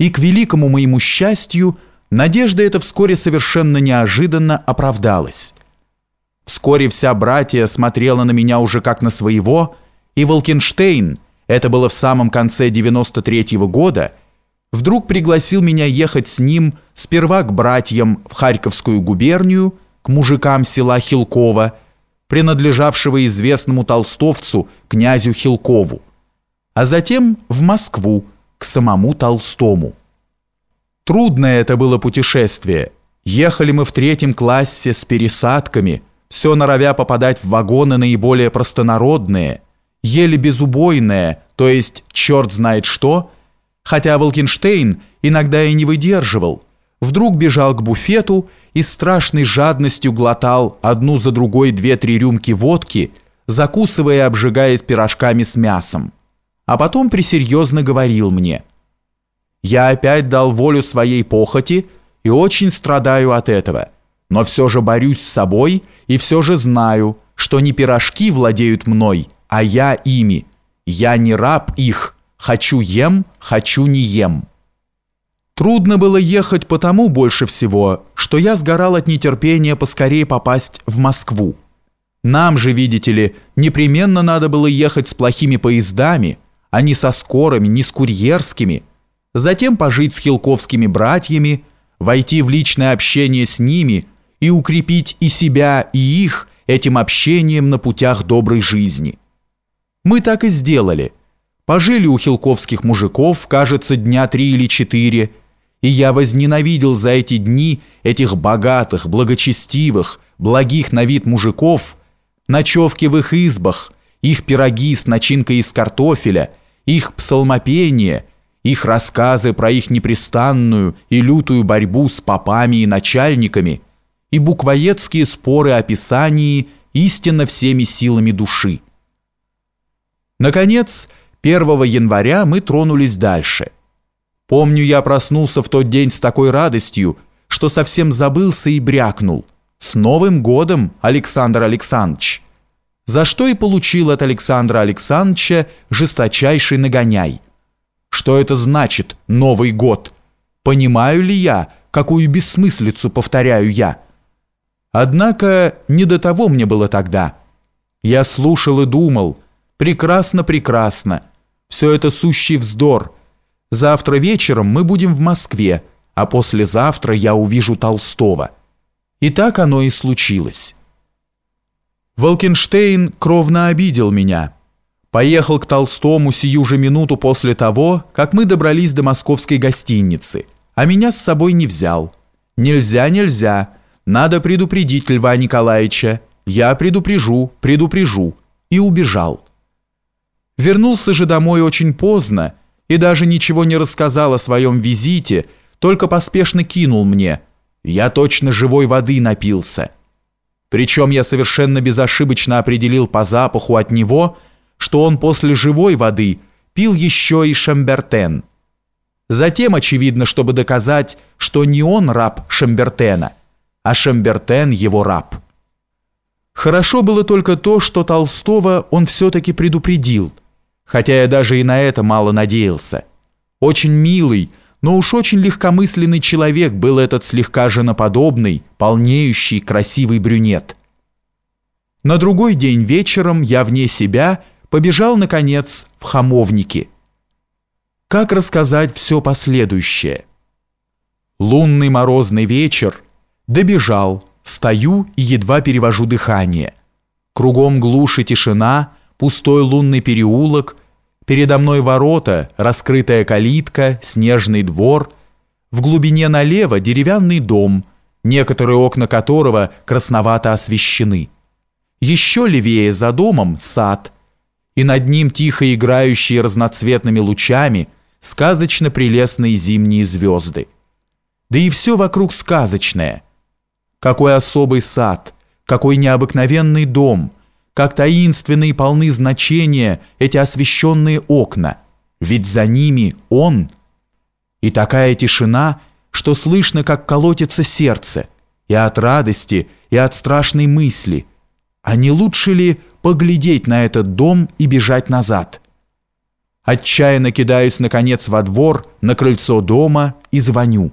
И к великому моему счастью, надежда эта вскоре совершенно неожиданно оправдалась. Вскоре вся братья смотрела на меня уже как на своего, и Волкенштейн, это было в самом конце 93 -го года, вдруг пригласил меня ехать с ним сперва к братьям в Харьковскую губернию, к мужикам села Хилково, принадлежавшего известному толстовцу князю Хилкову, а затем в Москву, к самому Толстому. Трудное это было путешествие. Ехали мы в третьем классе с пересадками, все норовя попадать в вагоны наиболее простонародные, еле безубойные, то есть черт знает что, хотя Волкенштейн иногда и не выдерживал, вдруг бежал к буфету и страшной жадностью глотал одну за другой две-три рюмки водки, закусывая и обжигаясь пирожками с мясом. А потом присерьезно говорил мне, «Я опять дал волю своей похоти и очень страдаю от этого, но все же борюсь с собой и все же знаю, что не пирожки владеют мной, а я ими. Я не раб их, хочу ем, хочу не ем». Трудно было ехать потому больше всего, что я сгорал от нетерпения поскорее попасть в Москву. Нам же, видите ли, непременно надо было ехать с плохими поездами, а не со скорыми, не с курьерскими, затем пожить с хилковскими братьями, войти в личное общение с ними и укрепить и себя, и их этим общением на путях доброй жизни. Мы так и сделали. Пожили у хилковских мужиков, кажется, дня три или четыре, и я возненавидел за эти дни этих богатых, благочестивых, благих на вид мужиков, ночевки в их избах, их пироги с начинкой из картофеля, их псалмопение, их рассказы про их непрестанную и лютую борьбу с попами и начальниками и буквоедские споры о писании истинно всеми силами души. Наконец, 1 января мы тронулись дальше – Помню, я проснулся в тот день с такой радостью, что совсем забылся и брякнул. «С Новым годом, Александр Александрович!» За что и получил от Александра Александровича жесточайший нагоняй. Что это значит «Новый год»? Понимаю ли я, какую бессмыслицу повторяю я? Однако не до того мне было тогда. Я слушал и думал, прекрасно, прекрасно, все это сущий вздор – Завтра вечером мы будем в Москве, а послезавтра я увижу Толстого. И так оно и случилось. Волкенштейн кровно обидел меня. Поехал к Толстому сию же минуту после того, как мы добрались до московской гостиницы, а меня с собой не взял. Нельзя, нельзя. Надо предупредить Льва Николаевича. Я предупрежу, предупрежу. И убежал. Вернулся же домой очень поздно, и даже ничего не рассказал о своем визите, только поспешно кинул мне. Я точно живой воды напился. Причем я совершенно безошибочно определил по запаху от него, что он после живой воды пил еще и шамбертен. Затем, очевидно, чтобы доказать, что не он раб Шамбертена, а Шамбертен его раб. Хорошо было только то, что Толстого он все-таки предупредил – хотя я даже и на это мало надеялся. Очень милый, но уж очень легкомысленный человек был этот слегка женоподобный, полнеющий, красивый брюнет. На другой день вечером я вне себя побежал, наконец, в хамовники. Как рассказать все последующее? Лунный морозный вечер, добежал, стою и едва перевожу дыхание. Кругом глушь тишина, пустой лунный переулок, Передо мной ворота, раскрытая калитка, снежный двор. В глубине налево деревянный дом, некоторые окна которого красновато освещены. Еще левее за домом сад, и над ним тихо играющие разноцветными лучами сказочно прелестные зимние звезды. Да и все вокруг сказочное. Какой особый сад, какой необыкновенный дом – как таинственны и полны значения эти освещенные окна, ведь за ними Он. И такая тишина, что слышно, как колотится сердце, и от радости, и от страшной мысли. А не лучше ли поглядеть на этот дом и бежать назад? Отчаянно кидаюсь, наконец, во двор, на крыльцо дома и звоню.